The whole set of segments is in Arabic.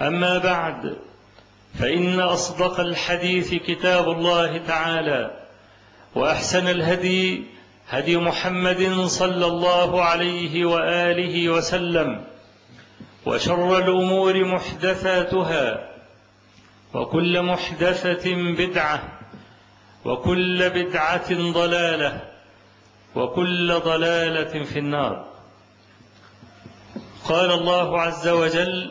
أما بعد فإن أصدق الحديث كتاب الله تعالى وأحسن الهدي هدي محمد صلى الله عليه وآله وسلم وشر الأمور محدثاتها وكل محدثة بدعة وكل بدعة ضلالة وكل ضلالة في النار. قال الله عز وجل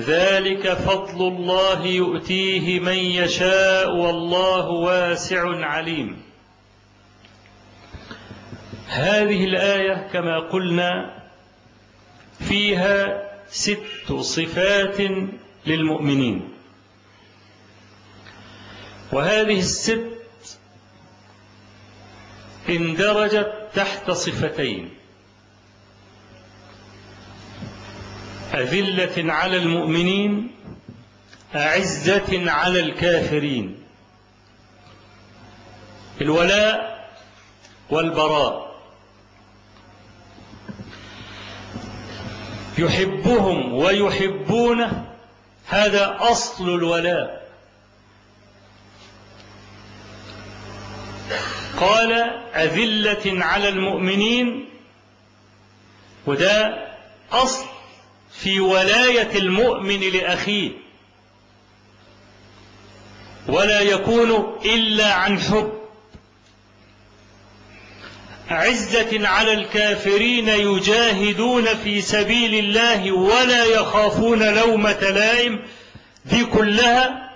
ذلك فضل الله يؤتيه من يشاء والله واسع عليم. هذه الآية كما قلنا فيها ست صفات للمؤمنين. وهذه الست اندرجت تحت صفتين. أذلة على المؤمنين أعزة على الكافرين. الولاء والبراء. يحبهم ويحبونه هذا أصل الولاء. قال أذلة على المؤمنين وده أصل في ولاية المؤمن لأخيه. ولا يكون إلا عن حب. عزة على الكافرين يجاهدون في سبيل الله ولا يخافون لومة لائم. دي كلها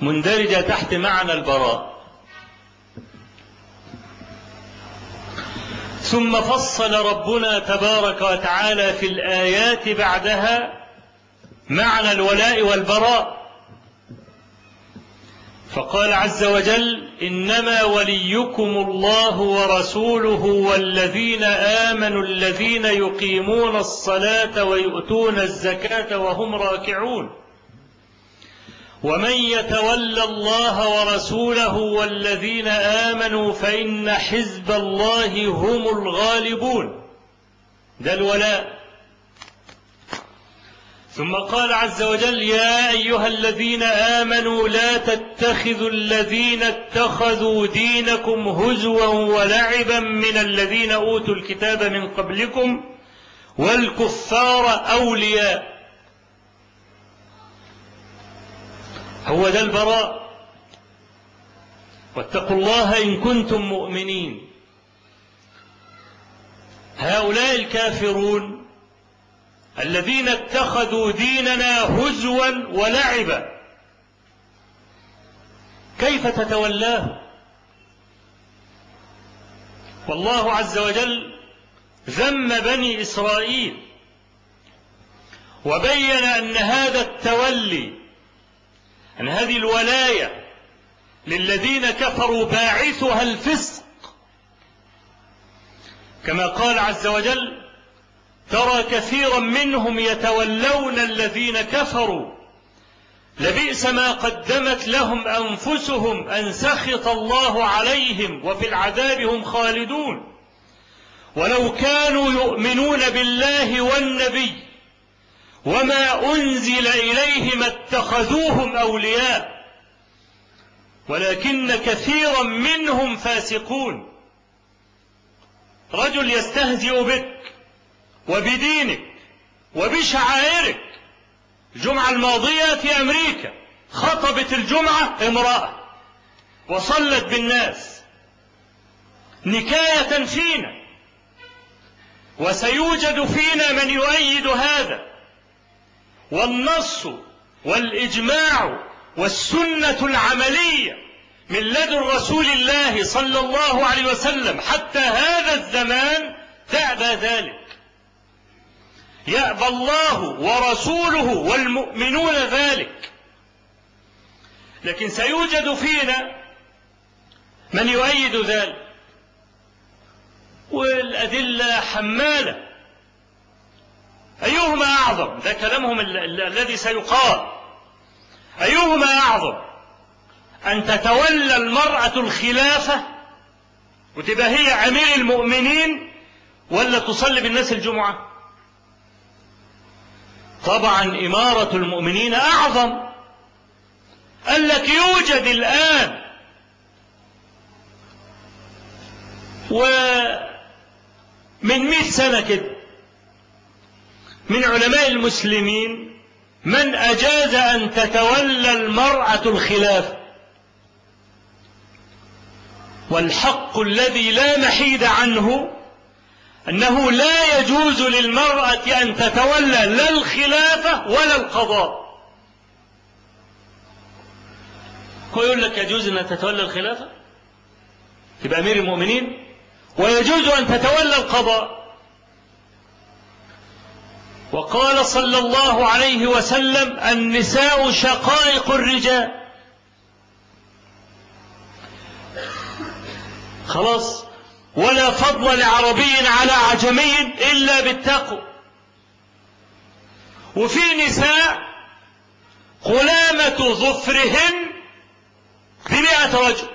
مندرجة تحت معنى البراء. ثم فصل ربنا تبارك وتعالى في الآيات بعدها معنى الولاء والبراء. فقال عز وجل إنما وليكم الله ورسوله والذين آمنوا الذين يقيمون الصلاة ويؤتون الزكاة وهم راكعون. ومن يتولى الله ورسوله والذين آمنوا فإن حزب الله هم الغالبون. ده الولاء. ثم قال عز وجل يا أيها الذين آمنوا لا تتخذوا الذين اتخذوا دينكم هزوا ولعبا من الذين أوتوا الكتاب من قبلكم والكفار أولياء. هو ده البراء. واتقوا الله إن كنتم مؤمنين. هؤلاء الكافرون الذين اتخذوا ديننا هزوا ولعبا. كيف تتولاه؟ والله عز وجل ذم بني إسرائيل وبين أن هذا التولي أن هذه الولاية للذين كفروا باعثها الفسق. كما قال عز وجل ترى كثيرا منهم يتولون الذين كفروا لبئس ما قدمت لهم أنفسهم أن سخط الله عليهم وفي العذاب هم خالدون. ولو كانوا يؤمنون بالله والنبي وما أنزل إليهم اتخذوهم أولياء ولكن كثيرا منهم فاسقون. رجل يستهزئ بك وبدينك وبشعائرك. الجمعة الماضية في أمريكا خطبت الجمعة امرأة وصلت بالناس نكاية فينا وسيوجد فينا من يؤيد هذا. والنص والإجماع والسنة العملية من لدن رسول الله صلى الله عليه وسلم حتى هذا الزمان تأبى ذلك. يأبى الله ورسوله والمؤمنون ذلك. لكن سيوجد فينا من يؤيد ذلك. والأدلة حمالة. أيهما أعظم؟ ده كلامهم الذي سيقال. أيهما أعظم؟ أن تتولى المرأة الخلافة وتبقى هي أمير المؤمنين ولا تصلي بالناس الجمعة؟ طبعا إمارة المؤمنين أعظم. قال لك يوجد الآن ومن مئة سنة كده من علماء المسلمين من أجاز أن تتولى المرأة الخلافة والحق الذي لا محيد عنه أنه لا يجوز للمرأة أن تتولى لا الخلافة ولا القضاء. هو يقول لك يجوز أن تتولى الخلافة؟ تبقى أمير المؤمنين؟ ويجوز أن تتولى القضاء. وقال صلى الله عليه وسلم النساء شقائق الرجال. خلاص ولا فضل لعربي على عجمي إلا بالتقوى. وفي نساء قلامة ظفرهن بمئة رجل.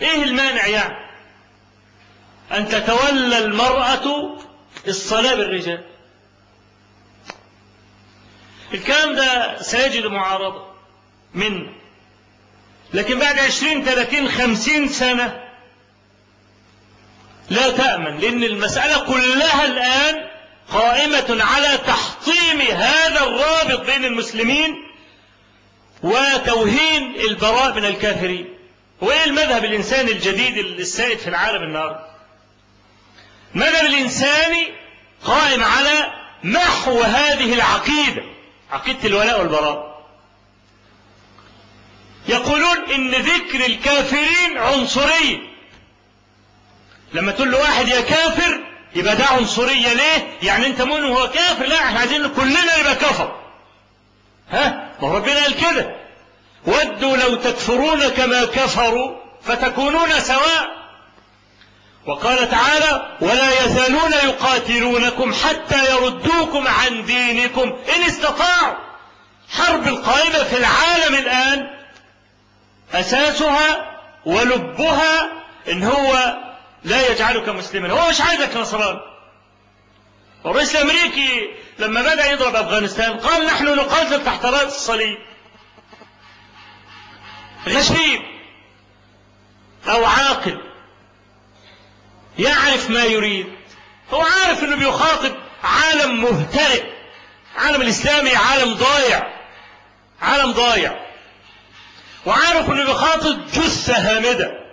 إيه المانع يعني أن تتولى المرأة الصلاة بالرجال. الكلام ده سيجد معارضة من لكن بعد عشرين ثلاثين خمسين سنة لا تأمن لأن المسألة كلها الآن قائمة على تحطيم هذا الرابط بين المسلمين وتوهين البراء من الكافرين. وإيه المذهب الإنساني الجديد السائد في العالم النهارده؟ المذهب الإنساني قائم على محو هذه العقيدة عقيدة الولاء والبراء. يقولون إن ذكر الكافرين عنصرية. لما تقول له واحد يا كافر يبقى ده عنصرية ليه؟ يعني أنت مؤمن وهو كافر لا إحنا عايزين كلنا يبقى كفر. ها؟ ما ربنا قال كده. ودوا لو تكفرون كما كفروا فتكونون سواء. وقال تعالى ولا يزالون يقاتلونكم حتى يردوكم عن دينكم. إن استطاعوا. حرب القائمة في العالم الآن أساسها ولبها إن هو لا يجعلك مسلما. هو مش عايزك نصران. الرئيس الأمريكي لما بدأ يضرب أفغانستان قال نحن نقاتل تحت رأس الصليب غشيم أو عاقل يعرف ما يريد. هو عارف إنه بيخاطب عالم مهترئ. عالم الإسلامي عالم ضايع. عالم ضايع. وعارف إنه بيخاطب جثة هامدة.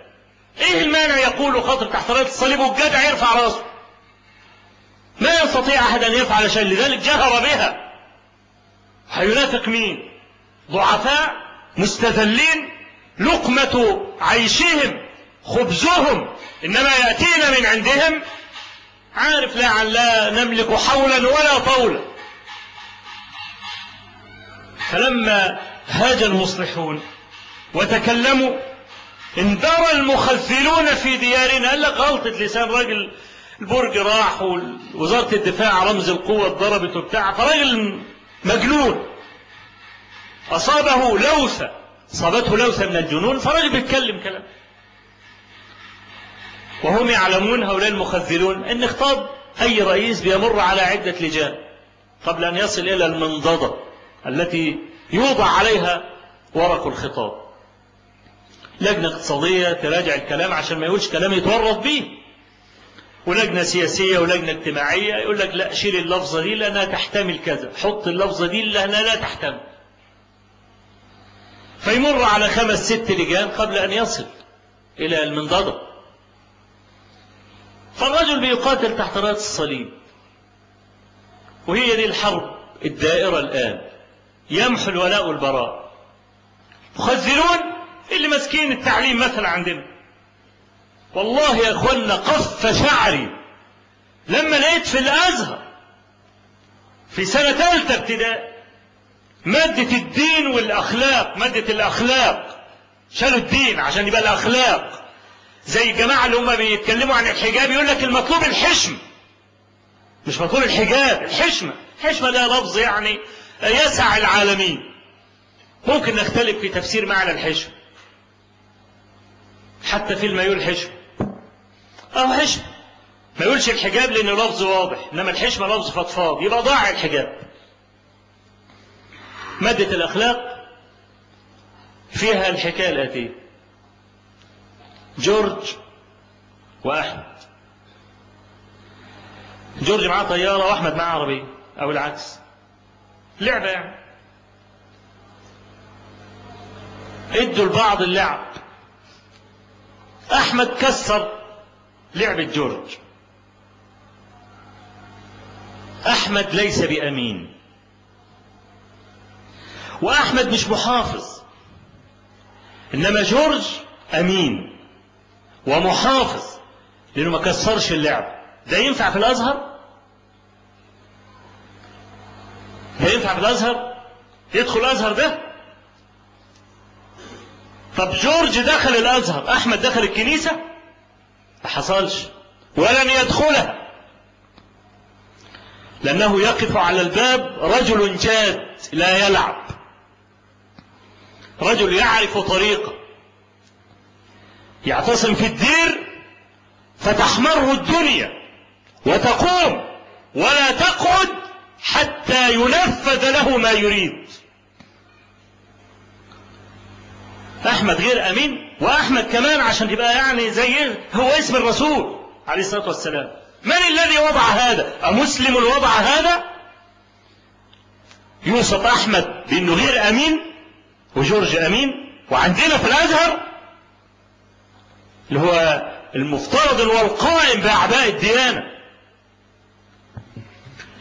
إيه المانع يقول خاطب تحت راية الصليب والجدع يرفع رأسه؟ ما يستطيع أحد أن يفعل شيء لذلك جهر بها. هينافق مين؟ ضعفاء مستذلين لقمة عيشهم. خبزهم إنما يأتينا من عندهم عارف لا لا نملك حولا ولا طولا. فلما هاج المصلحون وتكلموا اندرى المخذلون في ديارنا. قال لك غلطة لسان راجل البرج راح ووزارة الدفاع رمز القوة اتضربت وبتاع فراجل مجنون. أصابه لوثة أصابته لوثة من الجنون فراجل بيتكلم كلام. وهم يعلمون هؤلاء المخذلون أن خطاب أي رئيس بيمر على عدة لجان قبل أن يصل إلى المنضدة التي يوضع عليها ورق الخطاب. لجنة اقتصادية تراجع الكلام عشان ما يقولش كلام يتورط به ولجنة سياسية ولجنة اجتماعية يقول لك لا شيل اللفظة دي لأنها تحتمل كذا. حط اللفظة دي لأنها لا تحتمل. فيمر على خمس ست لجان قبل أن يصل إلى المنضدة. فالرجل بيقاتل تحت راية الصليب. وهي دي الحرب الدائرة الآن. يمحو الولاء والبراء. مخذلون اللي ماسكين التعليم مثلا عندنا. والله يا أخوانا قف شعري. لما لقيت في الأزهر في سنة ثالثة ابتدائي مادة الدين والأخلاق مادة الأخلاق. شالوا الدين عشان يبقى الأخلاق. زي الجماعة اللي هم بيتكلموا عن الحجاب يقول لك المطلوب الحشم. مش مطلوب الحجاب الحشمة. الحشمة ده لفظ يعني يسع العالمين. ممكن نختلف في تفسير معنى الحشم. حتى في يقول حشم. أو حشم. ما يقولش الحجاب لأنه لفظ واضح إنما الحشمة لفظ فضفاض. يبقى ضاع الحجاب. مادة الأخلاق فيها الحكاية الآتية. جورج وأحمد. جورج معاه طيارة وأحمد معاه عربية. أو العكس لعبة يعني. ادوا لبعض اللعب. أحمد كسر لعبة جورج. أحمد ليس بأمين. وأحمد مش محافظ. إنما جورج أمين. ومحافظ لأنه ما كسرش اللعب. ده ينفع في الأزهر؟ ده ينفع في الأزهر؟ يدخل الأزهر ده؟ طب جورج دخل الأزهر أحمد دخل الكنيسة؟ ما حصلش ولن يدخلها لأنه يقف على الباب رجل جاد لا يلعب. رجل يعرف طريقه. يعتصم في الدير فتحمر الدنيا وتقوم ولا تقعد حتى ينفذ له ما يريد. أحمد غير أمين وأحمد كمان عشان تبقى يعني زي هو اسم الرسول عليه الصلاة والسلام. من الذي وضع هذا؟ أمسلم وضع هذا؟ يوصف أحمد بانه غير أمين وجورج أمين وعندنا في الأزهر اللي هو المفترض والقائم بأعباء الديانة.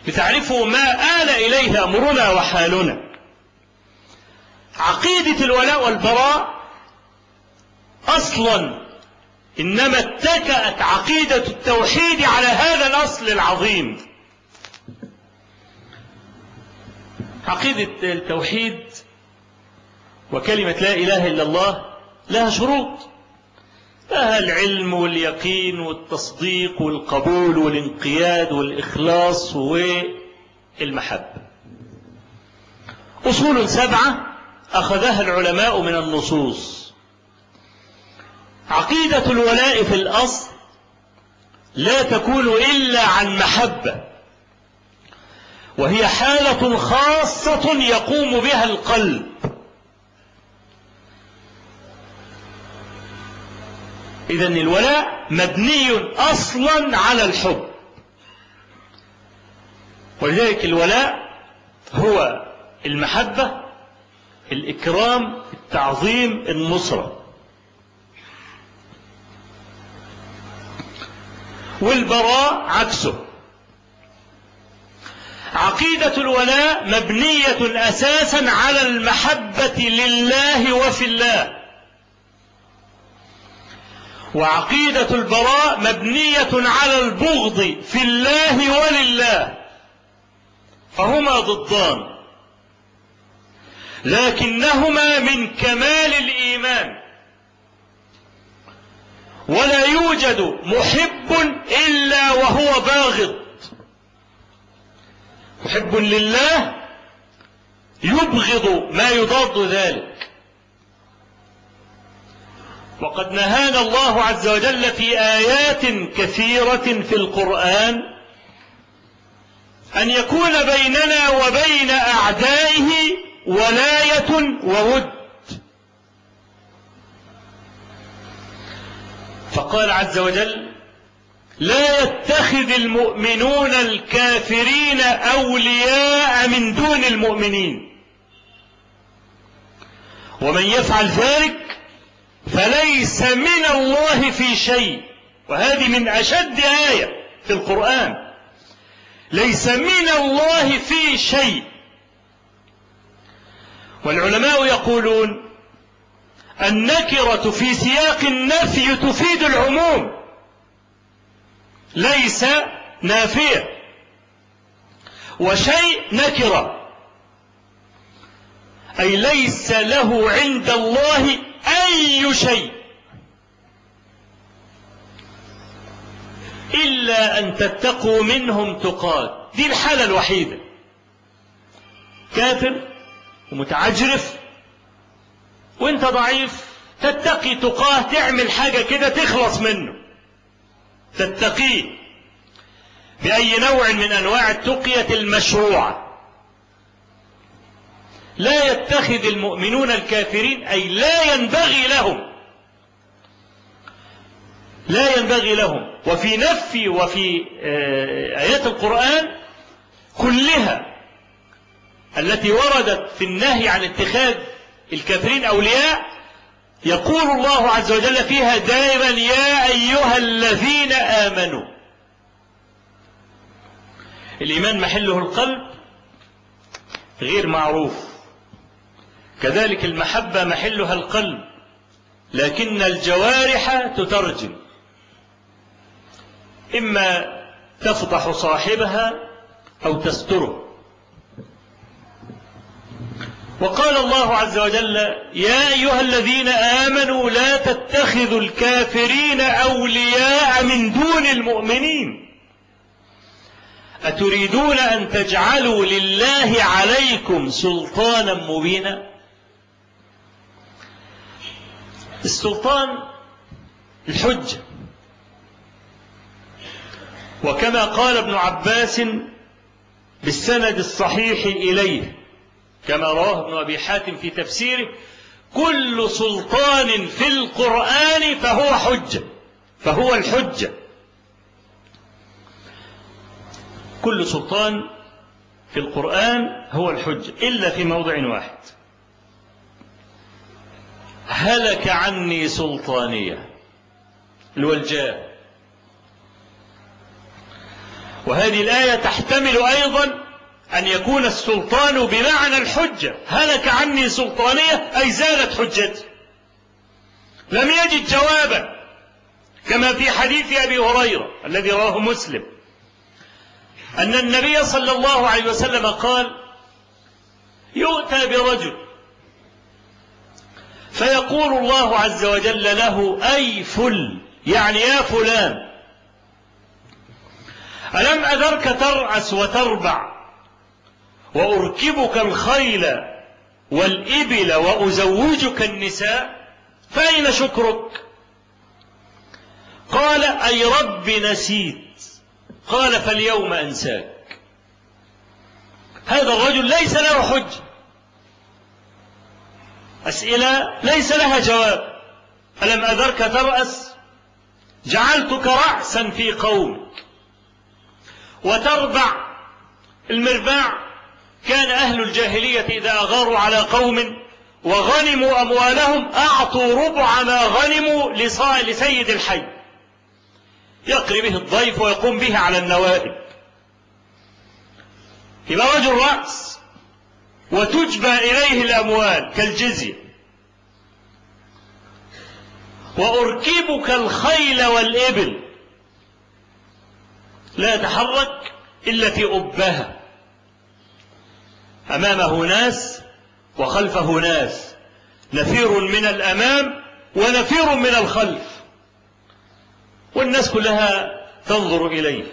لتعرفوا ما آل إليه أمرنا وحالنا. عقيدة الولاء والبراء أصلا إنما اتكأت عقيدة التوحيد على هذا الأصل العظيم. عقيدة التوحيد وكلمة لا إله إلا الله لها شروط. لها العلم واليقين والتصديق والقبول والانقياد والإخلاص والمحبة أصول سبعة أخذها العلماء من النصوص. عقيدة الولاء في الأصل لا تكون إلا عن محبة وهي حالة خاصة يقوم بها القلب. إذا الولاء مبني أصلا على الحب. ولذلك الولاء هو المحبة الإكرام التعظيم النصرة. والبراء عكسه. عقيدة الولاء مبنية أساسا على المحبة لله وفي الله. وعقيدة البراء مبنية على البغض في الله ولله. فهما ضدان. لكنهما من كمال الإيمان. ولا يوجد محب إلا وهو باغض. محب لله يبغض ما يضاد ذلك. وقد نهانا الله عز وجل في آيات كثيرة في القرآن أن يكون بيننا وبين أعدائه ولاية وود. فقال عز وجل لا يتخذ المؤمنون الكافرين أولياء من دون المؤمنين. ومن يفعل ذلك فليس من الله في شيء. وهذه من أشد آية في القرآن. ليس من الله في شيء. والعلماء يقولون النكرة في سياق النفي تفيد العموم. ليس نافية وشيء نكرة. أي ليس له عند الله أي شيء. إلا أن تتقوا منهم تقات. دي الحالة الوحيدة. كافر ومتعجرف. وانت ضعيف تتقي تقاه تعمل حاجة كده تخلص منه. تتقيه بأي نوع من أنواع التقية المشروعة. لا يتخذ المؤمنون الكافرين أي لا ينبغي لهم. لا ينبغي لهم. وفي نفي وفي آيات القرآن كلها التي وردت في النهي عن اتخاذ الكافرين أولياء يقول الله عز وجل فيها دائما يا أيها الذين آمنوا. الإيمان محله القلب غير معروف. كذلك المحبة محلها القلب لكن الجوارح تترجم. إما تفضح صاحبها أو تستره. وقال الله عز وجل يا أيها الذين آمنوا لا تتخذوا الكافرين أولياء من دون المؤمنين. أتريدون أن تجعلوا لله عليكم سلطانا مبينا؟ السلطان الحجة وكما قال ابن عباس بالسند الصحيح إليه كما رواه ابن أبي حاتم في تفسيره كل سلطان في القرآن فهو حجة فهو الحجة كل سلطان في القرآن هو الحجة إلا في موضع واحد. هلك عني سلطانية. الولجاء وهذه الآية تحتمل أيضا أن يكون السلطان بمعنى الحجة. هلك عني سلطانية أي زالت حجتي. لم يجد جوابا كما في حديث أبي هريرة الذي رواه مسلم أن النبي صلى الله عليه وسلم قال يؤتى برجل فيقول الله عز وجل له أي فل يعني يا فلان. ألم أذرك ترأس وتربع وأركبك الخيل والإبل وأزوجك النساء فأين شكرك؟ قال أي رب نسيت. قال فاليوم أنساك. هذا الرجل ليس له حجة. أسئلة ليس لها جواب. ألم أذرك ترأس؟ جعلتك رأسا في قومك وتربع. المرباع. كان أهل الجاهلية إذا أغاروا على قوم وغنموا أموالهم أعطوا ربع ما غنموا لسيد الحي. يقري به الضيف ويقوم به على النوائب. يبقى رجل رأس. وتجبى إليه الأموال كالجزية وأركبك الخيل والإبل. لا يتحرك إلا في أبها أمامه ناس وخلفه ناس. نفير من الأمام ونفير من الخلف. والناس كلها تنظر إليه.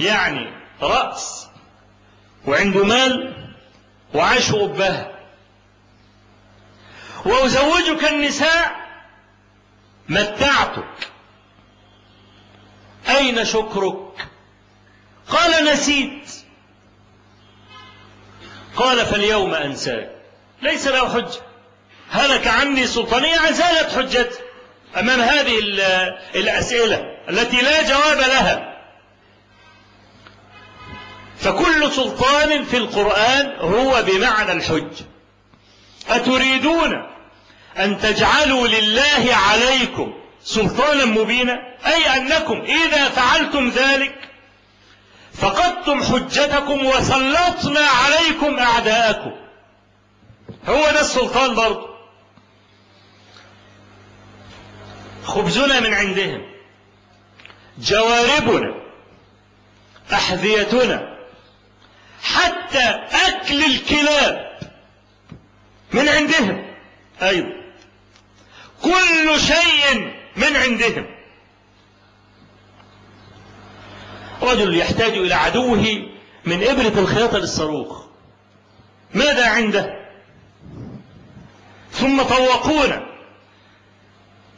يعني رأس. وعنده مال وعاش أبها وأزوجك النساء متعتك. أين شكرك؟ قال نسيت. قال فاليوم أنساك. ليس له حجة. هلك عني سلطانية زالت حجتي أمام هذه الأسئلة التي لا جواب لها. فكل سلطان في القرآن هو بمعنى الحج. أتريدون أن تجعلوا لله عليكم سلطانا مبينا؟ أي أنكم إذا فعلتم ذلك فقدتم حجتكم وسلطنا عليكم أعداءكم. هو ده السلطان برضه. خبزنا من عندهم. جواربنا. أحذيتنا. حتى أكل الكلاب من عندهم. أيضا كل شيء من عندهم. رجل يحتاج إلى عدوه من إبرة الخياطة للصاروخ. ماذا عنده؟ ثم طوقونا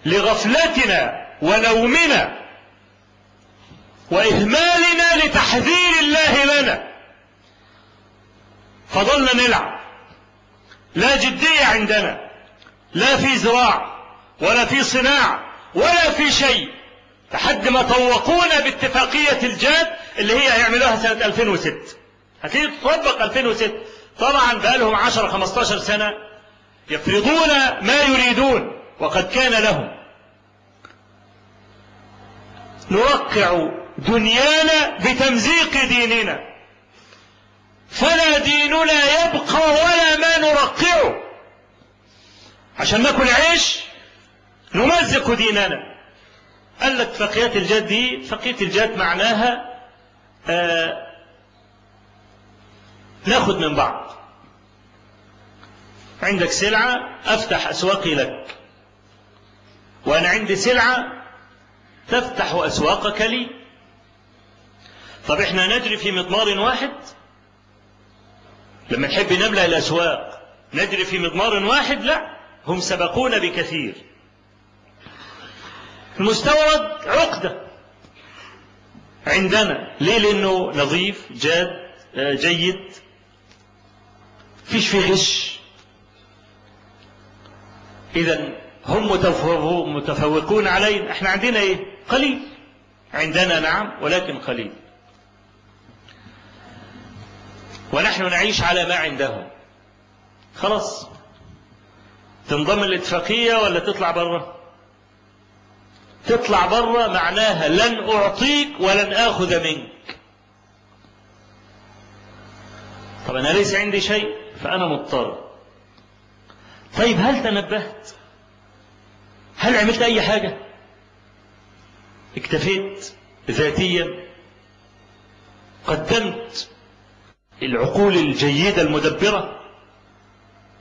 لغفلتنا ونومنا وإهمالنا لتحذير الله لنا. فضلنا نلعب. لا جدية عندنا لا في زراعة ولا في صناعة ولا في شيء لحد ما طوقونا باتفاقية الجاد اللي هي هيعملوها سنة 2006 هتيجي تطبق 2006 طبعا بقى لهم 10 15 سنة يفرضون ما يريدون وقد كان لهم. نوقع دنيانا بتمزيق ديننا. فلا ديننا يبقى ولا ما نرقعه عشان ناكل عيش نمزق ديننا. قال لك فقيات الجد دي فقية الجد معناها آه ناخد من بعض. عندك سلعة أفتح أسواقي لك. وأنا عندي سلعة تفتح أسواقك لي. طب إحنا نجري في مضمار واحد؟ لما نحب نملأ الأسواق نجري في مضمار واحد لا هم سبقونا بكثير. المستورد عقدة. عندنا ليه لأنه نظيف جاد جيد. فيش فيه غش. إذا هم متفوقون علينا. إحنا عندنا إيه؟ قليل. عندنا نعم ولكن قليل. ونحن نعيش على ما عندهم. خلاص. تنضم الاتفاقية ولا تطلع بره تطلع بره معناها لن أعطيك ولن آخذ منك. طب أنا ليس عندي شيء فأنا مضطر. طيب هل تنبهت؟ هل عملت أي حاجة؟ اكتفيت ذاتيا؟ قدمت؟ العقول الجيدة المدبرة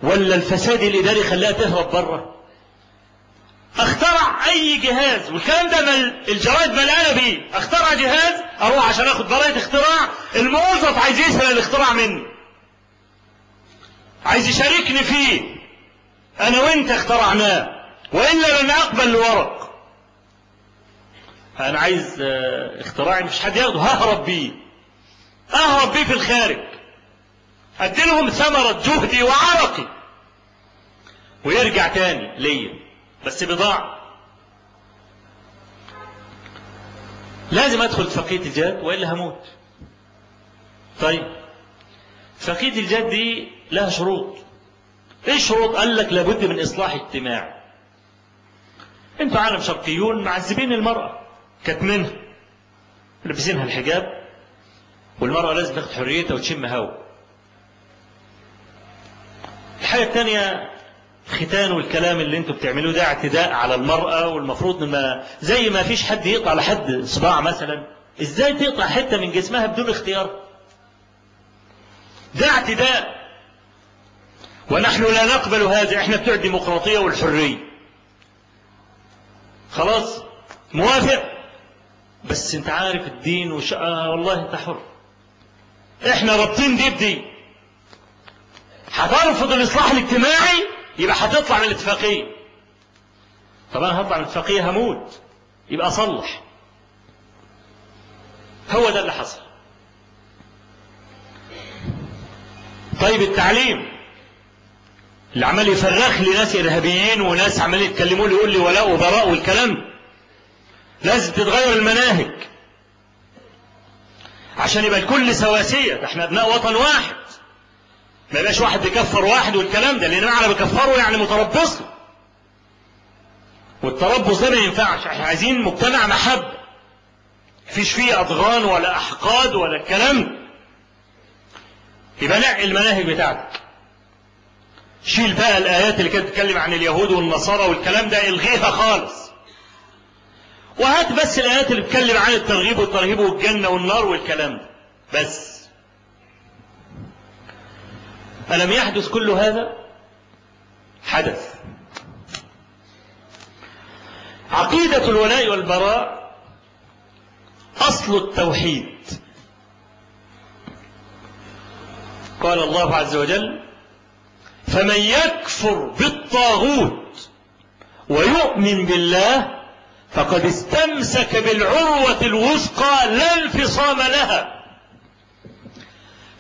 ولا الفساد الإداري خلاها تهرب بره اخترع أي جهاز والكلام ده مل الجرائد ملقانة بيه. اخترع جهاز أروح عشان آخد براءة اختراع. الموظف عايز يسرق الاختراع مني. عايز يشاركني فيه. أنا وأنت اخترعناه وإلا لن أقبل الورق. أنا عايز اختراعي مش حد ياخده ههرب بيه. أهرب بيه في الخارج. أديلهم ثمرة جهدي وعرقي. ويرجع تاني ليا بس بضاعة. لازم أدخل فقية الجاد وإلا هموت. طيب فقية الجاد دي لها شروط. إيه الشروط؟ قال لك لابد من إصلاح اجتماعي أنتوا عالم شرقيون معذبين المرأة كاتمينها لابسينها الحجاب والمرأة لازم تاخد حريتها وتشم هوا. الحاجة الثانية الختان والكلام اللي أنتوا بتعملوه ده اعتداء على المرأة والمفروض ما زي ما فيش حد يقطع لحد صباع مثلا. إزاي تقطع حتة من جسمها بدون اختيار؟ ده اعتداء. ونحن لا نقبل هذا. إحنا بتوع الديمقراطية والحرية. خلاص؟ موافق؟ بس انت عارف الدين وش آه والله انت حر. إحنا رابطين دي بدي. هترفض الإصلاح الاجتماعي؟ يبقى هتطلع من الاتفاقية. طب أنا هطلع من الاتفاقية هموت. يبقى أصلح. هو ده اللي حصل. طيب التعليم. اللي عمال يفرخ لي ناس إرهابيين وناس عمال يتكلموا لي يقول لي ولاء وبراء والكلام. لازم تتغير المناهج. عشان يبقى الكل سواسية. ده إحنا أبناء وطن واحد. ما يبقاش واحد بيكفر واحد والكلام ده لأن معنى بكفره يعني متربص. له والتربص ده ما ينفعش إحنا عايزين مجتمع محبة مفيش فيه أضغان ولا أحقاد ولا الكلام. ده يبقى نقي المناهج بتاعتك. شيل بقى الآيات اللي كانت بتتكلم عن اليهود والنصارى والكلام ده الغيها خالص. وهات بس الآيات اللي بتتكلم عن الترغيب والترهيب والجنة والنار والكلام ده. بس. ألم يحدث كل هذا؟ حدث. عقيدة الولاء والبراء أصل التوحيد. قال الله عز وجل فمن يكفر بالطاغوت ويؤمن بالله فقد استمسك بالعروة الوثقى لا انفصام لها.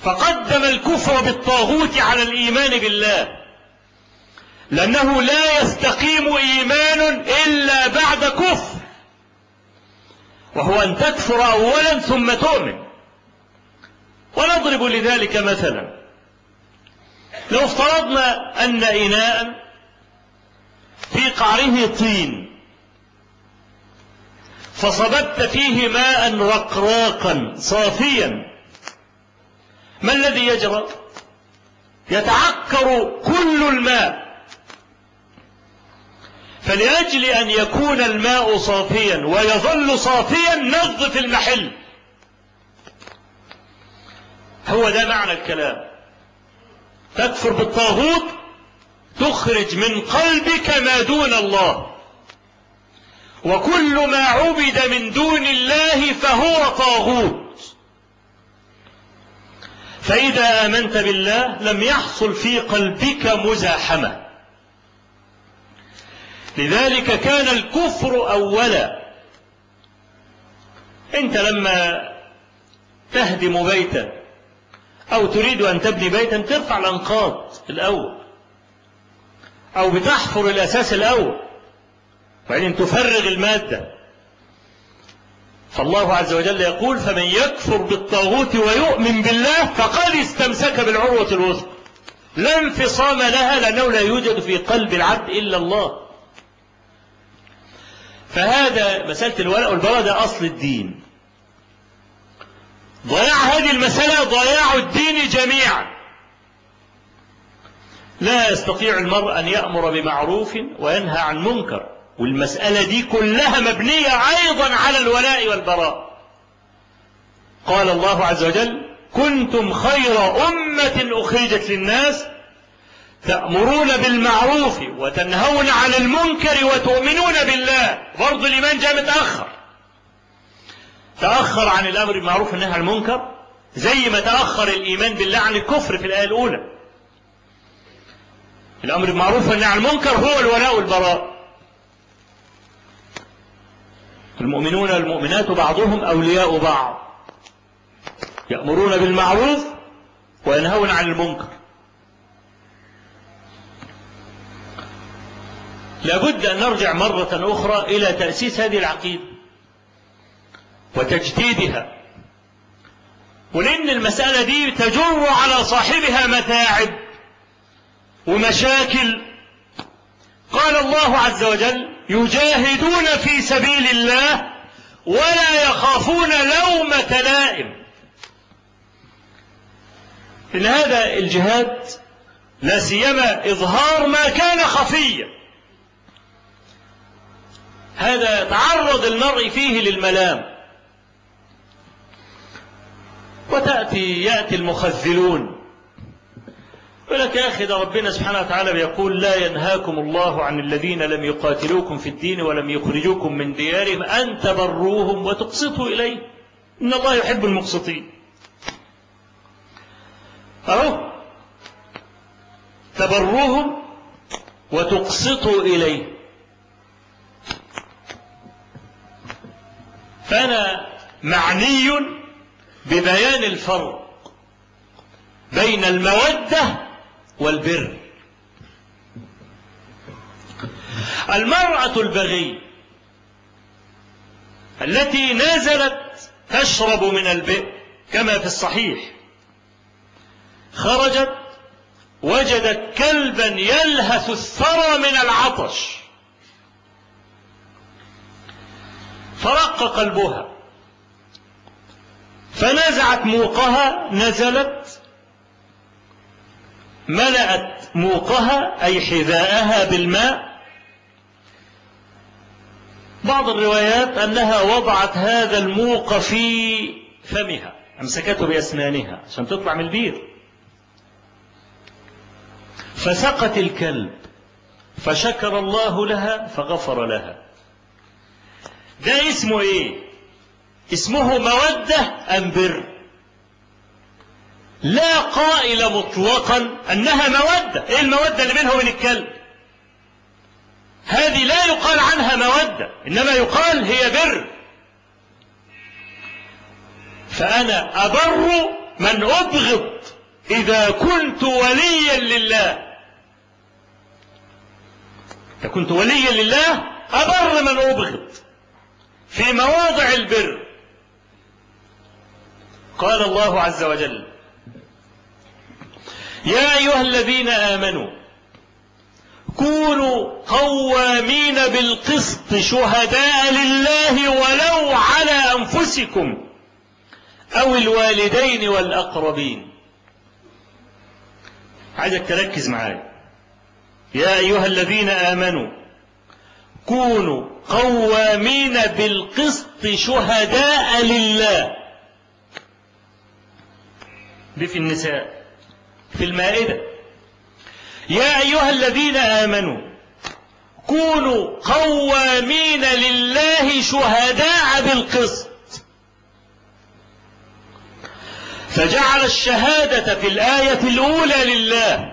فقدم الكفر بالطاغوت على الإيمان بالله. لأنه لا يستقيم إيمان إلا بعد كفر. وهو أن تكفر أولا ثم تؤمن. ونضرب لذلك مثلا. لو افترضنا أن إناء في قعره طين فصببت فيه ماء رقراقا صافيا ما الذي يجرى؟ يتعكر كل الماء. فلأجل أن يكون الماء صافيا ويظل صافيا نظف المحل. هو ده معنى الكلام. تكفر بالطاغوت تخرج من قلبك ما دون الله. وكل ما عبد من دون الله فهو طاغوت. فإذا آمنت بالله لم يحصل في قلبك مزاحمة. لذلك كان الكفر أولا. أنت لما تهدم بيتا أو تريد أن تبني بيتا ترفع الأنقاض الأول. أو بتحفر الأساس الأول. وبعدين تفرغ المادة. فالله عز وجل يقول فمن يكفر بالطاغوت ويؤمن بالله فقد استمسك بالعروة الوثقى. لا انفصام لها لأنه لا يوجد في قلب العبد إلا الله. فهذا مسألة الولاء والبراء ده أصل الدين. ضياع هذه المسألة ضياع الدين جميعا. لا يستطيع المرء أن يأمر بمعروف وينهى عن منكر. والمسألة دي كلها مبنية أيضا على الولاء والبراء. قال الله عز وجل كنتم خير أمة أخرجت للناس تأمرون بالمعروف وتنهون عن المنكر وتؤمنون بالله. برضه الإيمان جاء متأخر. تأخر عن الأمر بالمعروف والنهي عن المنكر زي ما تأخر الإيمان بالله عن الكفر في الآية الأولى. الأمر بالمعروف والنهي عن المنكر هو الولاء والبراء. المؤمنون والمؤمنات بعضهم أولياء بعض. يأمرون بالمعروف وينهون عن المنكر. لابد أن نرجع مرة أخرى إلى تأسيس هذه العقيدة وتجديدها. ولأن المسألة دي تجر على صاحبها متاعب ومشاكل. قال الله عز وجل يجاهدون في سبيل الله ولا يخافون لومة لائم. إن هذا الجهاد لا سيما إظهار ما كان خفيا. هذا تعرض المرء فيه للملام. وتأتي يأتي المخذلون. يقول لك يا أخي ربنا سبحانه وتعالى بيقول لا ينهاكم الله عن الذين لم يقاتلوكم في الدين ولم يخرجوكم من ديارهم أن تبروهم وتقسطوا إليه. إن الله يحب المقسطين. أهو. تبروهم وتقسطوا إليه. فأنا معني ببيان الفرق بين المودة والبر. المرأة البغي التي نزلت تشرب من البئر كما في الصحيح خرجت وجدت كلبا يلهث الثرى من العطش. فرق قلبها فنزعت موقها نزلت ملأت موقها أي حذاءها بالماء. بعض الروايات أنها وضعت هذا الموق في فمها أمسكته بأسنانها عشان تطلع من البير. فسقت الكلب فشكر الله لها فغفر لها. ده اسمه إيه؟ اسمه مودة أم بر. لا قائل مطلقا أنها مودة. إيه المودة اللي بينها وبين الكلب؟ هذه لا يقال عنها مودة إنما يقال هي بر. فأنا أبر من أبغض إذا كنت وليا لله. إذا كنت وليا لله أبر من أبغض في مواضع البر. قال الله عز وجل يا أيها الذين آمنوا كونوا قوامين بالقسط شهداء لله ولو على أنفسكم أو الوالدين والأقربين. عايزك تركز معايا. يا أيها الذين آمنوا كونوا قوامين بالقسط شهداء لله. دي في النساء. في المائدة. يا أيها الذين آمنوا كونوا قوامين لله شهداء بالقسط. فجعل الشهادة في الآية الأولى لله.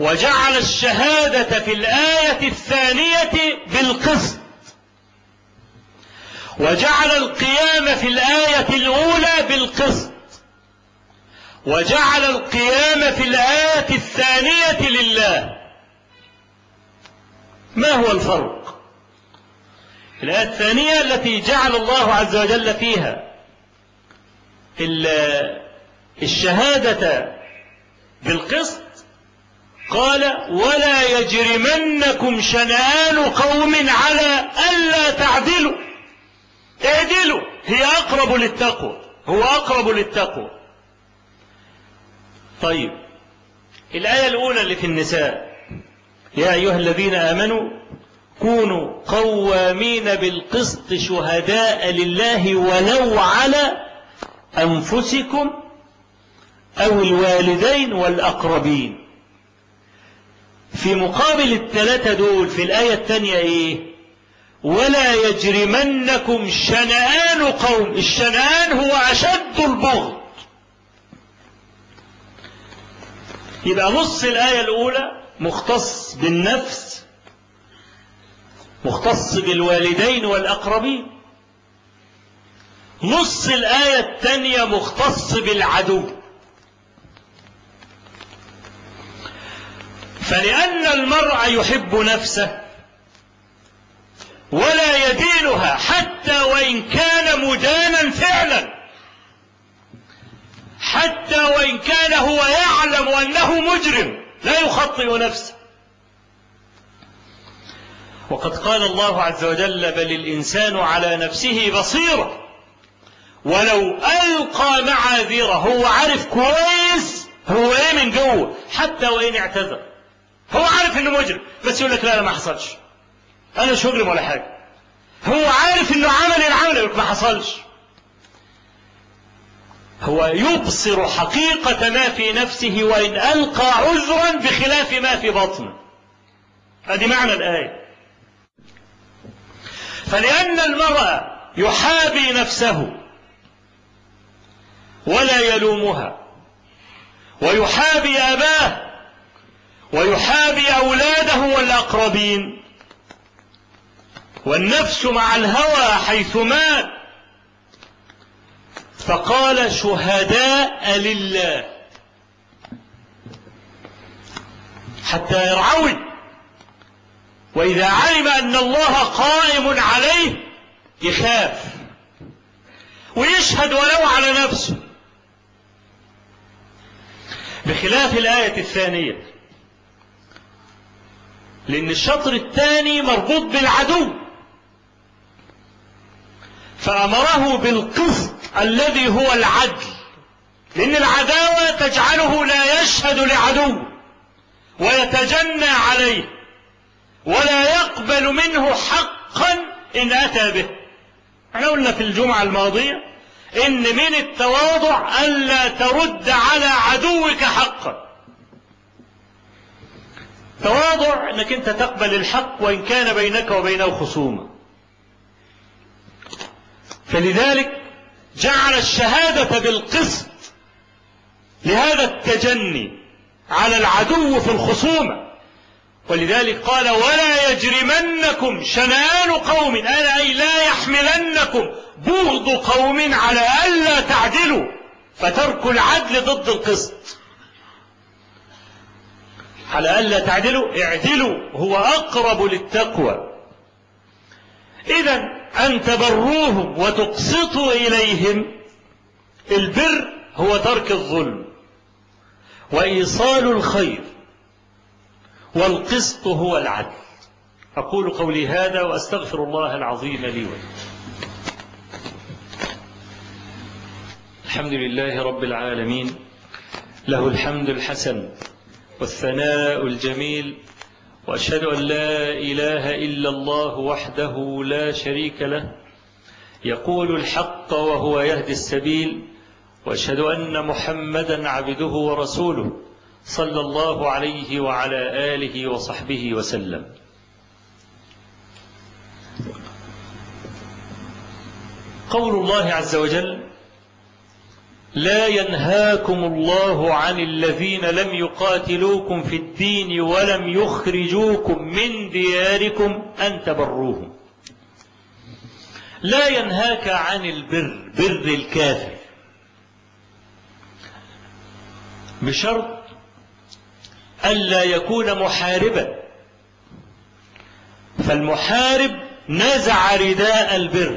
وجعل الشهادة في الآية الثانية بالقسط. وجعل القيام في الآية الأولى بالقسط. وجعل القيام في الآية الثانية لله. ما هو الفرق؟ الآية الثانية التي جعل الله عز وجل فيها الشهادة بالقسط قال ولا يجرمنكم شنآن قوم على ألا تعدلوا. اعدلوا هي أقرب للتقوى هو أقرب للتقوى. طيب. الآية الأولى اللي في النساء. يا أيها الذين آمنوا كونوا قوامين بالقسط شهداء لله ولو على أنفسكم أو الوالدين والأقربين. في مقابل الثلاثة دول في الآية الثانية إيه؟ ولا يجرمنكم شنآن قوم. الشنآن هو أشد البغض. يبقى نص الآية الأولى مختص بالنفس مختص بالوالدين والأقربين. نص الآية الثانية مختص بالعدو. فلأن المرء يحب نفسه ولا يدينها حتى وإن كان مدانا فعلا. حتى وإن كان هو يعلم أنه مجرم لا يخطئ نفسه. وقد قال الله عز وجل بل الإنسان على نفسه بصيرة ولو ألقى معاذيره هو عارف كويس هو إيه من جوه حتى وإن اعتذر. هو عارف إنه مجرم بس يقول لك لا لا ما حصلش. أنا مش مجرم ولا حاجة. هو عارف إنه عمل العمل ما حصلش. هو يبصر حقيقة ما في نفسه وإن ألقى عذرا بخلاف ما في بطنه هذه معنى الآية. فلأن المرأة يحابي نفسه ولا يلومها ويحابي أباه ويحابي أولاده والأقربين والنفس مع الهوى حيث مات فقال شهداء لله. حتى يرعوي وإذا علم أن الله قائم عليه يخاف. ويشهد ولو على نفسه. بخلاف الآية الثانية. لأن الشطر الثاني مربوط بالعدو. فأمره بالقسط الذي هو العدل. لأن العداوة تجعله لا يشهد لعدو ويتجنى عليه ولا يقبل منه حقا إن أتى به. إحنا قلنا في الجمعة الماضية إن من التواضع ألا ترد على عدوك حقا. تواضع إنك أنت تقبل الحق وإن كان بينك وبينه خصومة. فلذلك جعل الشهادة بالقسط لهذا التجني على العدو في الخصومة. ولذلك قال ولا يجرمنكم شنآن قوم ألا أي لا يحملنكم بغض قوم على ألا تعدلوا فترك العدل ضد القسط. على ألا تعدلوا اعدلوا هو أقرب للتقوى. إذا أن تبروهم وتقسطوا إليهم. البر هو ترك الظلم وإيصال الخير والقسط هو العدل. أقول قولي هذا وأستغفر الله العظيم لي ولكم. الحمد لله رب العالمين له الحمد الحسن والثناء الجميل وأشهد أن لا إله إلا الله وحده لا شريك له. يقول الحق وهو يهدي السبيل. وأشهد أن محمدا عبده ورسوله صلى الله عليه وعلى آله وصحبه وسلم. قول الله عز وجل لا ينهاكم الله عن الذين لم يقاتلوكم في الدين ولم يخرجوكم من دياركم أن تبروهم. لا ينهاك عن البر بر الكافر. بشرط ألا يكون محاربا. فالمحارب نزع رداء البر.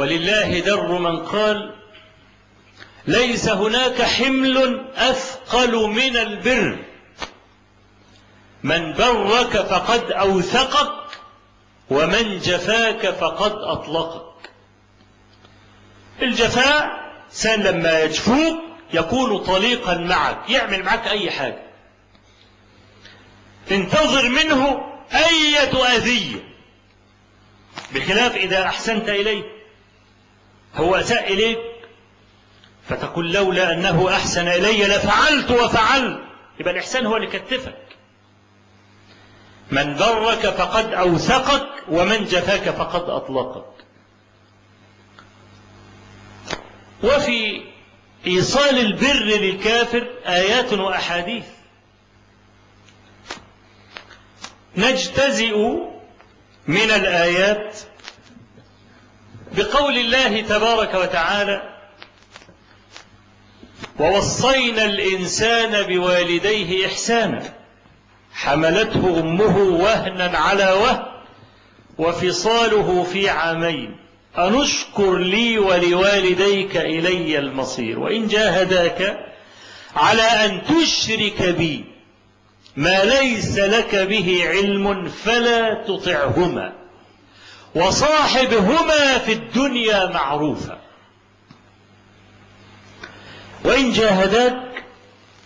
ولله در من قال ليس هناك حمل أثقل من البر. من برك فقد أوثقك ومن جفاك فقد أطلقك. الجفاء سان لما يجفوك يكون طليقا معك يعمل معك أي حاجة. انتظر منه أية أذية. بخلاف إذا أحسنت إليه. هو أساء إليك فتقول لولا أنه أحسن إلي لفعلت وفعلت يبقى الإحسان هو اللي كتفك. من ضرك فقد أوثقك ومن جفاك فقد أطلقك. وفي إيصال البر للكافر آيات وأحاديث. نجتزئ من الآيات بقول الله تبارك وتعالى ووصينا الإنسان بوالديه إحسانا حملته أمه وهنا على وهن وفصاله في عامين أنشكر لي ولوالديك إلي المصير وإن جاهداك على أن تشرك بي ما ليس لك به علم فلا تطعهما. وصاحبهما في الدنيا معروفا. وإن جاهداك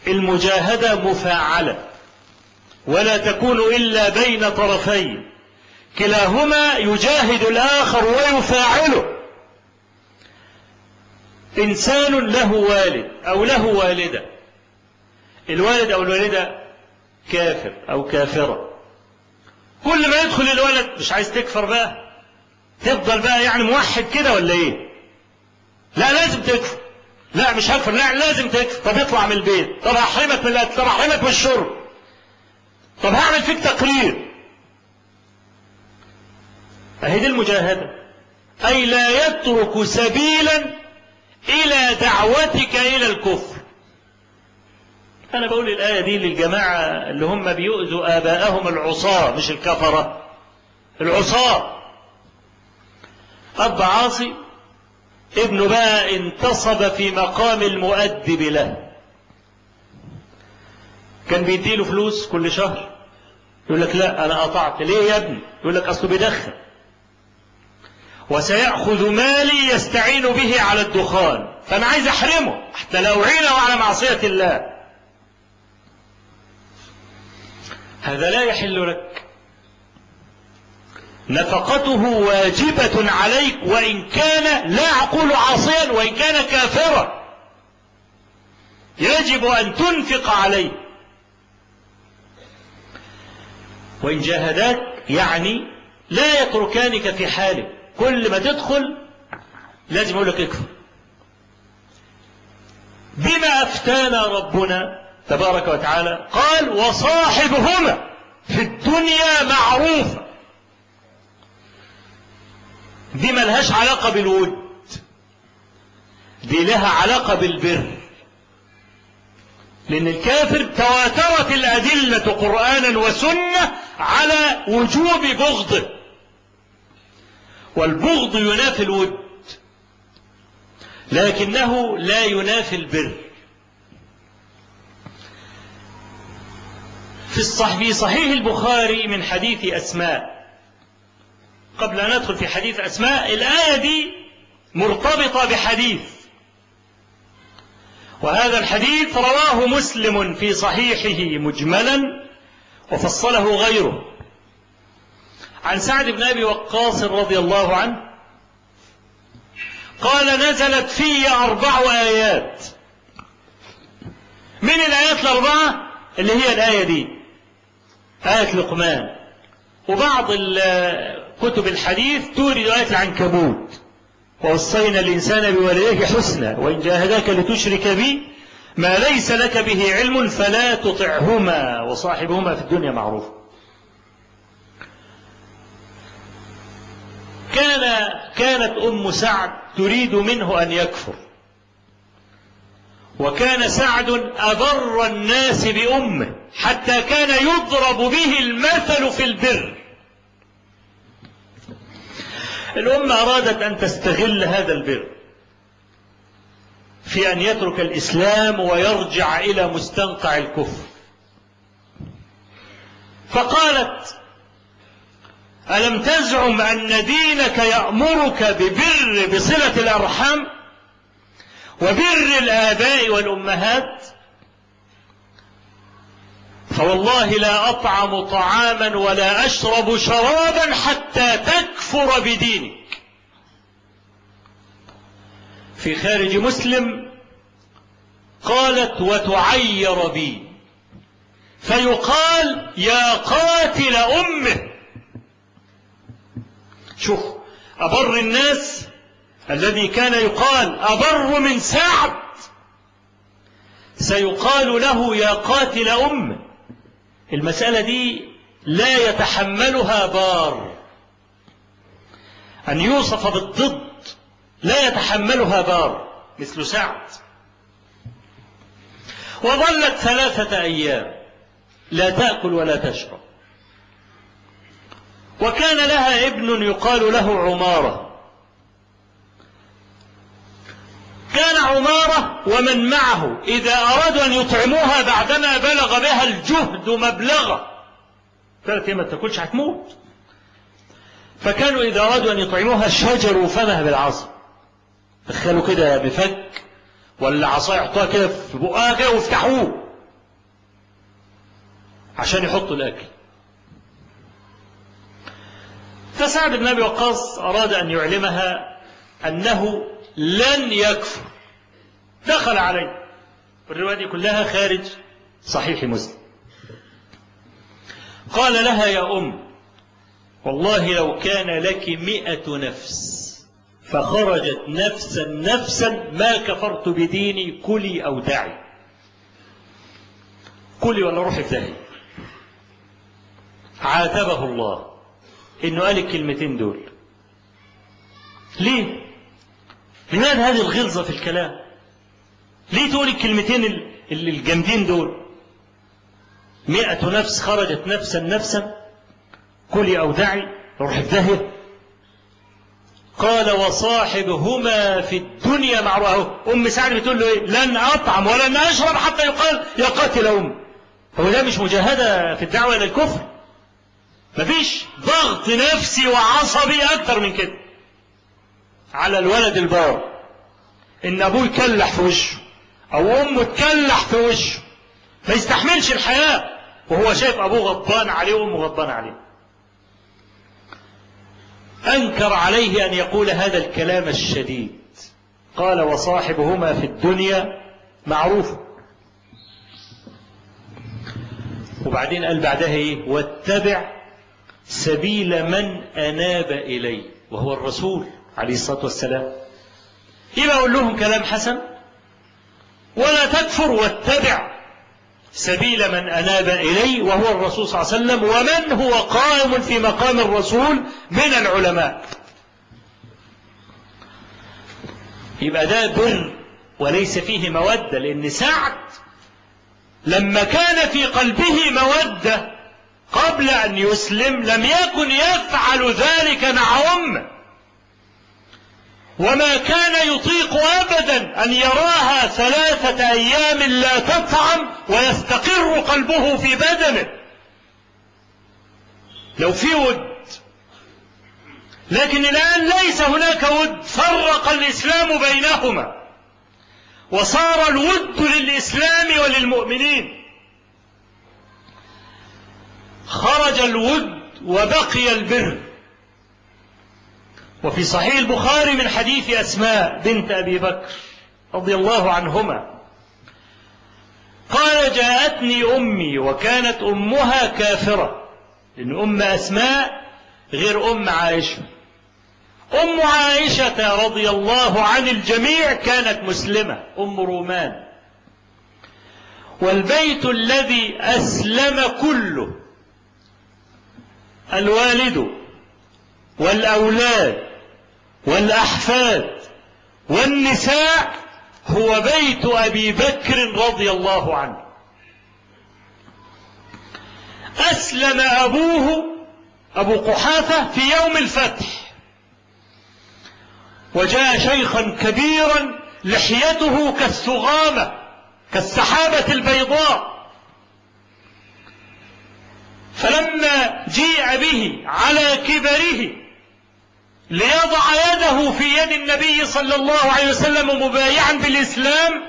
المجاهدة مفاعلة ولا تكون إلا بين طرفين. كلاهما يجاهد الآخر ويفاعله. إنسان له والد أو له والدة. الوالد أو الوالدة كافر أو كافرة. كل ما يدخل الولد مش عايز تكفر بقى. تفضل بقى يعني موحد كده ولا إيه؟ لا لازم تكفر. لا مش هكفر. لا لازم تكفر. طب اطلع من البيت. طب هحرمك من الأكل. طب هحرمك من الشرب. طب هعمل فيك تقرير. اهي دي المجاهدة. أي لا يترك سبيلا إلى دعوتك إلى الكفر. أنا بقول الآية دي للجماعة اللي هم بيؤذوا آباءهم العصاة مش الكفرة. العصاة. أب عاصي ابنه بقى انتصب في مقام المؤدب له. كان بيديله فلوس كل شهر. يقول لك لا أنا قطعت. ليه يا ابني؟ يقول لك أصله بيدخن. وسيأخذ مالي يستعين به على الدخان. فأنا عايز أحرمه حتى لو عينه على معصية الله. هذا لا يحل لك. نفقته واجبة عليك وإن كان لا أقول عاصيا وإن كان كافرا. يجب أن تنفق عليه. وإن جاهداك يعني لا يتركانك في حالك. كل ما تدخل لازم يقول لك اكفر. بما أفتانا ربنا تبارك وتعالى قال وصاحبهما في الدنيا معروفة. دي ملهاش علاقة بالود. دي لها علاقة بالبر. لأن الكافر تواترت الأدلة قرآنا وسنة على وجوب بغضه والبغض ينافي الود. لكنه لا ينافي البر. في الصحيح, صحيح البخاري من حديث أسماء. قبل أن ندخل في حديث أسماء الآية دي مرتبطة بحديث. وهذا الحديث رواه مسلم في صحيحه مجملا وفصله غيره. عن سعد بن أبي وقاص رضي الله عنه قال نزلت في أربع آيات. من الآيات الأربعة؟ اللي هي الآية دي. آية لقمان. وبعض كتب الحديث تورد آية العنكبوت. ووصينا الإنسان بوالديه حسنا وإن جاهداك لتشرك بي ما ليس لك به علم فلا تطعهما وصاحبهما في الدنيا معروف. كان كانت أم سعد تريد منه أن يكفر. وكان سعد ابر الناس بأمه حتى كان يضرب به المثل في البر. الام أرادت أن تستغل هذا البر في أن يترك الإسلام ويرجع إلى مستنقع الكفر. فقالت ألم تزعم أن دينك يأمرك ببر بصلة الأرحام وبر الآباء والأمهات؟ فوالله لا أطعم طعاما ولا أشرب شرابا حتى تكفر بدينك. في خارج مسلم قالت وتعير بي. فيقال يا قاتل أمه. شوف أبر الناس الذي كان يقال أبر من سعد. سيقال له يا قاتل أمه. المسألة دي لا يتحملها بار. أن يوصف بالضد لا يتحملها بار مثل سعد. وظلت ثلاثة أيام لا تأكل ولا تشرب. وكان لها ابن يقال له عمارة. كان عمارة ومن معه إذا أرادوا أن يطعموها بعدما بلغ بها الجهد مبلغا. ثلاث أيام ما تاكلش هتموت فكانوا إذا أرادوا أن يطعموها شجروا فمها بالعصا. دخلوا كده بفك ولا عصاية يحطوها كده في بقها كده ويفتحوه. عشان يحطوا الأكل. فسعد بن أبي وقاص أراد أن يعلمها أنه لن يكفر. دخل عليه والرواية دي كلها خارج صحيح مسلم. قال لها يا أم والله لو كان لك مئة نفس فخرجت نفسا نفسا ما كفرت بديني كلي أو دعي كلي ولا روحي في عاتبه الله إنه قال الكلمتين دول. ليه؟ لماذا هذه الغلظة في الكلام؟ ليه تقول الكلمتين الجامدين دول؟ مئة نفس خرجت نفسا نفسا. كلي أو دعي روح في داهية قال وصاحبهما في الدنيا معروفة أم سعد بتقول له إيه؟ لن أطعم ولن أشرب حتى يقال يا قاتل أم. هو ده مش مجاهدة في الدعوة إلى الكفر؟ مفيش ضغط نفسي وعصبي أكتر من كده. على الولد البار إن أبوه يكلح في وشه أو أمه تكلح في وشه. ما يستحملش الحياة وهو شايف أبوه غضبان عليه وأمه غضبان عليه. أنكر عليه أن يقول هذا الكلام الشديد. قال وصاحبهما في الدنيا معروف. وبعدين قال بعدها إيه؟ واتبع سبيل من أناب إلي وهو الرسول. عليه الصلاة والسلام. يبقى أقول لهم كلام حسن؟ ولا تكفر واتبع سبيل من أناب إلي وهو الرسول صلى الله عليه وسلم ومن هو قائم في مقام الرسول من العلماء. يبقى ده بر وليس فيه مودة لأن سعد لما كان في قلبه مودة قبل أن يسلم لم يكن يفعل ذلك مع أمه. وما كان يطيق أبدا أن يراها ثلاثة أيام لا تطعم ويستقر قلبه في بدنه. لو في ود. لكن الآن ليس هناك ود. فرق الإسلام بينهما. وصار الود للإسلام وللمؤمنين. خرج الود وبقي البر. وفي صحيح البخاري من حديث أسماء بنت أبي بكر رضي الله عنهما. قال جاءتني أمي وكانت أمها كافرة لأن أم أسماء غير أم عائشة. أم عائشة رضي الله عن الجميع كانت مسلمة أم رومان. والبيت الذي أسلم كله الوالد والأولاد. والأحفاد والنساء هو بيت أبي بكر رضي الله عنه. أسلم أبوه أبو قحافة في يوم الفتح. وجاء شيخا كبيرا لحيته كالثغامة كالسحابة البيضاء. فلما جيء به على كبره ليضع يده في يد النبي صلى الله عليه وسلم مبايعا بالإسلام.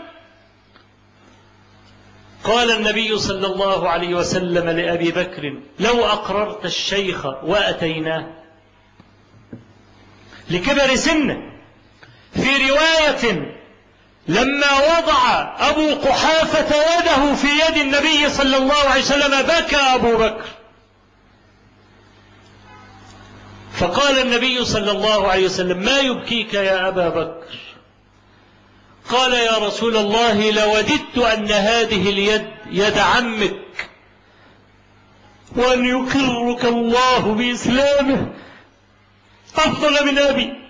قال النبي صلى الله عليه وسلم لأبي بكر لو أقررت الشيخ وأتيناه. لكبر سنه. في رواية لما وضع أبو قحافة يده في يد النبي صلى الله عليه وسلم بكى أبو بكر. فقال النبي صلى الله عليه وسلم ما يبكيك يا أبا بكر؟ قال يا رسول الله لوددت أن هذه اليد يد عمك وأن يقرك الله بإسلامه. أفضل من أبي.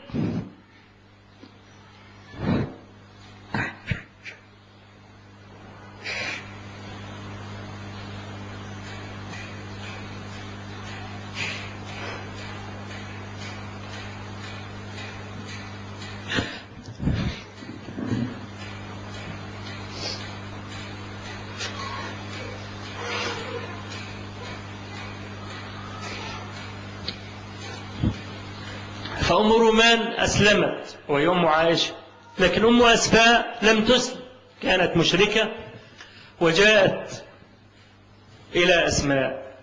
فأم رومان أسلمت وهي أم عائشة. لكن أم أسفاء لم تسلم. كانت مشركة وجاءت إلى أسماء.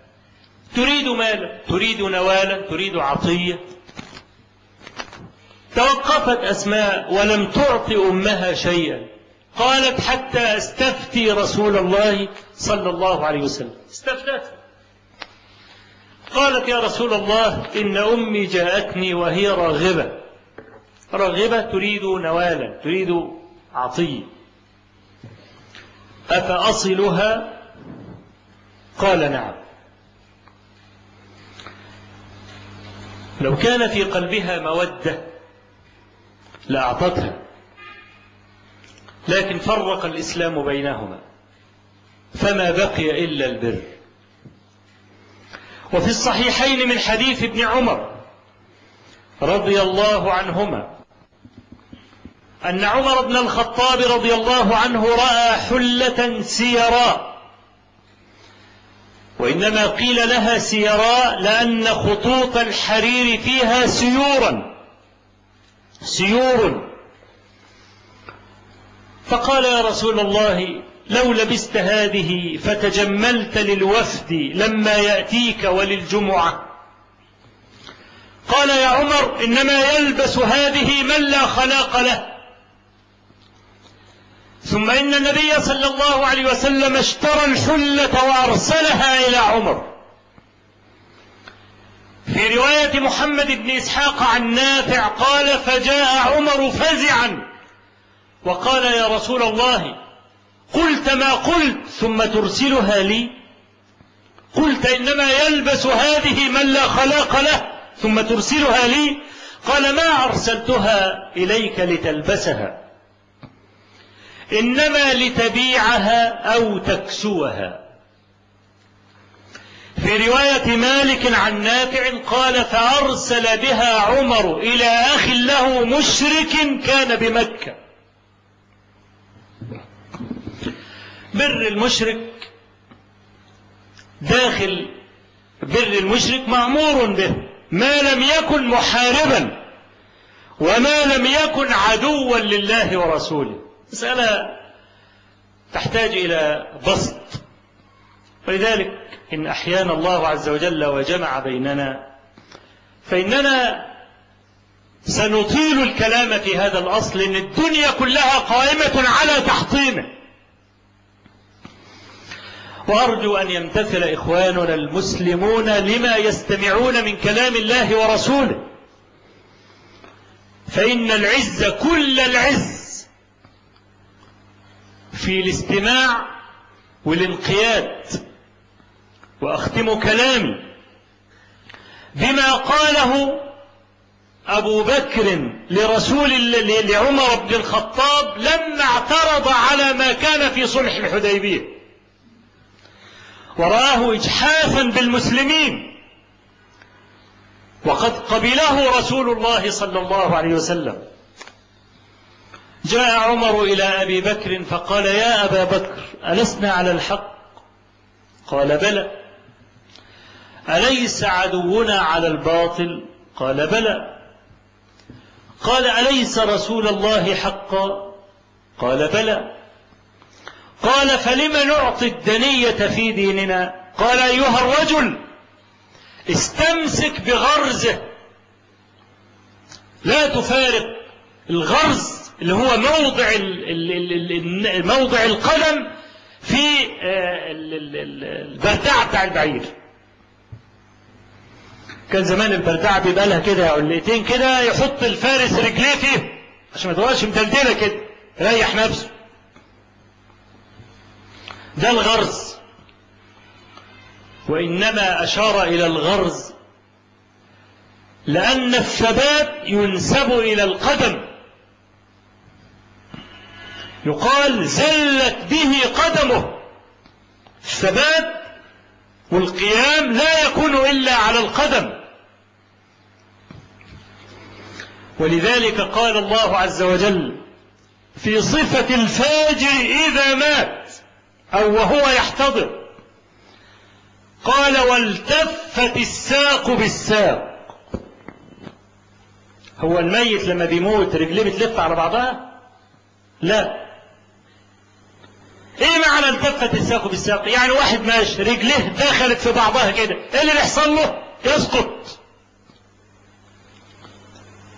تريد مالا؟ تريد نوالا؟ تريد عطية؟ توقفت أسماء ولم تعط أمها شيئا. قالت حتى استفتي رسول الله صلى الله عليه وسلم. استفتت. قالت يا رسول الله إن أمي جاءتني وهي راغبة. راغبة تريد نوالا تريد عطية. أفأصلها؟ قال نعم. لو كان في قلبها مودة لأعطتها. لكن فرق الإسلام بينهما. فما بقي إلا البر. وفي الصحيحين من حديث ابن عمر رضي الله عنهما أن عمر بن الخطاب رضي الله عنه رأى حلة سيراء وإنما قيل لها سيراء لأن خطوط الحرير فيها سيورا سيور فقال يا رسول الله لو لبست هذه فتجملت للوفد لما يأتيك وللجمعة. قال يا عمر إنما يلبس هذه من لا خلاق له. ثم إن النبي صلى الله عليه وسلم اشترى الحلة وأرسلها إلى عمر. في رواية محمد بن إسحاق عن نافع قال فجاء عمر فزعا وقال يا رسول الله قلت ما قلت ثم ترسلها لي. قلت إنما يلبس هذه من لا خلاق له. ثم ترسلها لي. قال ما أرسلتها إليك لتلبسها. إنما لتبيعها أو تكسوها. في رواية مالك عن نافع قال فأرسل بها عمر إلى أخ له مشرك كان بمكة. بر المشرك داخل بر المشرك مأمور به ما لم يكن محاربا وما لم يكن عدوا لله ورسوله. مسألة تحتاج إلى بسط. ولذلك إن أحيانا الله عز وجل وجمع بيننا فإننا سنطيل الكلام في هذا الأصل إن الدنيا كلها قائمة على تحطيمه. وأرجو أن يمتثل إخواننا المسلمون لما يستمعون من كلام الله ورسوله. فإن العز كل العز في الاستماع والانقياد. وأختم كلامي بما قاله أبو بكر لرسول لعمر بن الخطاب لما اعترض على ما كان في صلح الحديبية. ورآه إجحافا بالمسلمين. وقد قبله رسول الله صلى الله عليه وسلم. جاء عمر إلى أبي بكر فقال يا أبا بكر ألسنا على الحق؟ قال بلى. أليس عدونا على الباطل؟ قال بلى. قال أليس رسول الله حقا؟ قال بلى. قال فلم نعطي الدنية في ديننا؟ قال أيها الرجل استمسك بغرزه. لا تفارق الغرز اللي هو موضع موضع القدم في البردعة بتاع البعير. كان زمان البردعة بيبقى لها كده علقتين كده يحط الفارس رجليه فيه عشان ما تبقاش مدلدلة كده يريح نفسه. ده الغرز. وإنما أشار إلى الغرز لأن الثبات ينسب إلى القدم. يقال زلت به قدمه. الثبات والقيام لا يكون إلا على القدم. ولذلك قال الله عز وجل في صفة الفاجر إذا مات. أو وهو يحتضر. قال والتفت الساق بالساق. هو الميت لما بيموت رجليه بتلف على بعضها؟ لا. إيه معنى التفت الساق بالساق؟ يعني واحد ماشي رجليه دخلت في بعضها كده إيه اللي يحصل له؟ يسقط.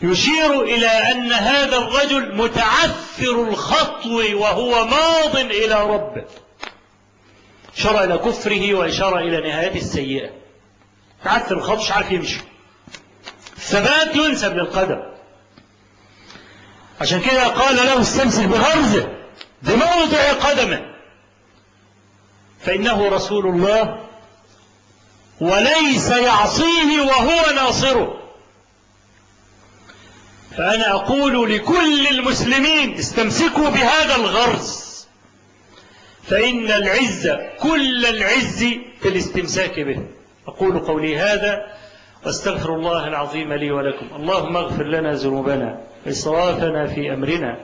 يشير إلى أن هذا الرجل متعثر الخطو وهو ماض إلى ربه. اشار إلى كفره واشار إلى نهايته السيئة. تعثر الخطو مش عارف يمشي. الثبات ينسب للقدم عشان كده قال له استمسك بغرزه. بموضع قدمه. فإنه رسول الله وليس يعصيه وهو ناصره. فأنا أقول لكل المسلمين استمسكوا بهذا الغرز. فإن العز كل العز في الاستمساك به. أقول قولي هذا واستغفر الله العظيم لي ولكم. اللهم اغفر لنا ذنوبنا إسرافنا في أمرنا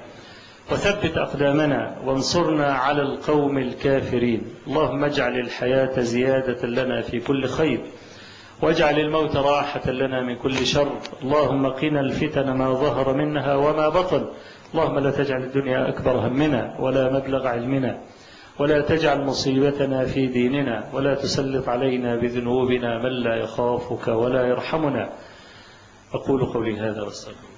وثبت أقدامنا وانصرنا على القوم الكافرين. اللهم اجعل الحياة زيادة لنا في كل خير واجعل الموت راحة لنا من كل شر. اللهم قنا الفتن ما ظهر منها وما بطن. اللهم لا تجعل الدنيا أكبر همنا ولا مبلغ علمنا. ولا تجعل مصيبتنا في ديننا ولا تسلط علينا بذنوبنا من لا يخافك ولا يرحمنا. أقول قولي هذا وأستغفر